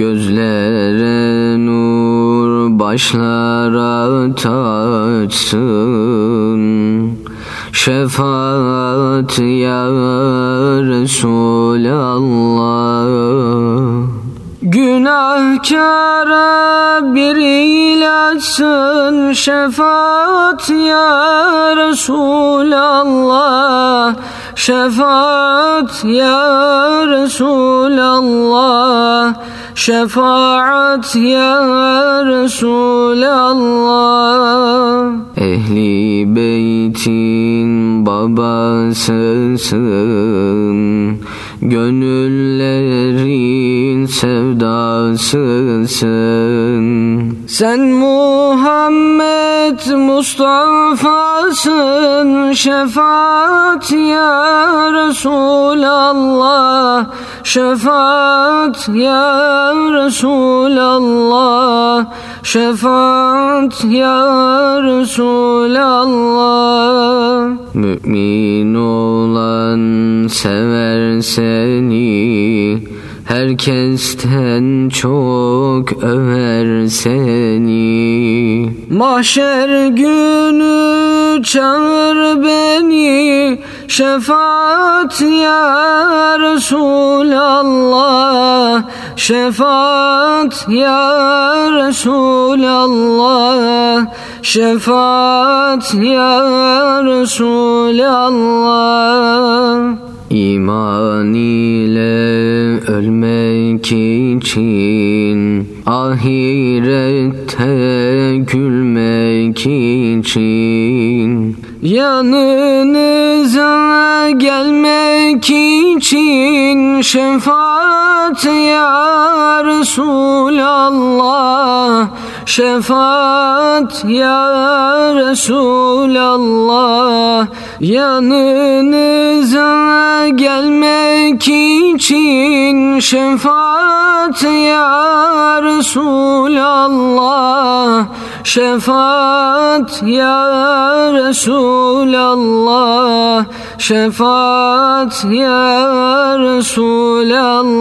Gözlere nur başlara taçsın Şefaat ya Resulallah. Günahkara bir ilaçsın. Şefaat ya Resulallah Şefaat ya Resulallah. Şefaat ya Resulallah. Ehli beytin babasısın. Gönüllerin sevdasısın. Sen Muhammed Mustafa'sın Şefaat ya Resulallah. Şefaat ya Resulallah. Şefaat ya Resulallah. Mümin olan sever seni Herkesten çok över seni. Mahşer günü çağır beni. Şefaat ya Resulallah. Şefaat ya Resulallah. Şefaat ya Resulallah. İman ile ölmek için Ahirette gülmek için Yanınıza gelmek için Şefaat ya Resulallah Şefaat ya Resulallah Yanınıza gelmek için Şefaat ya Resulallah Şefaat ya Resulallah Şefaat ya Resulallah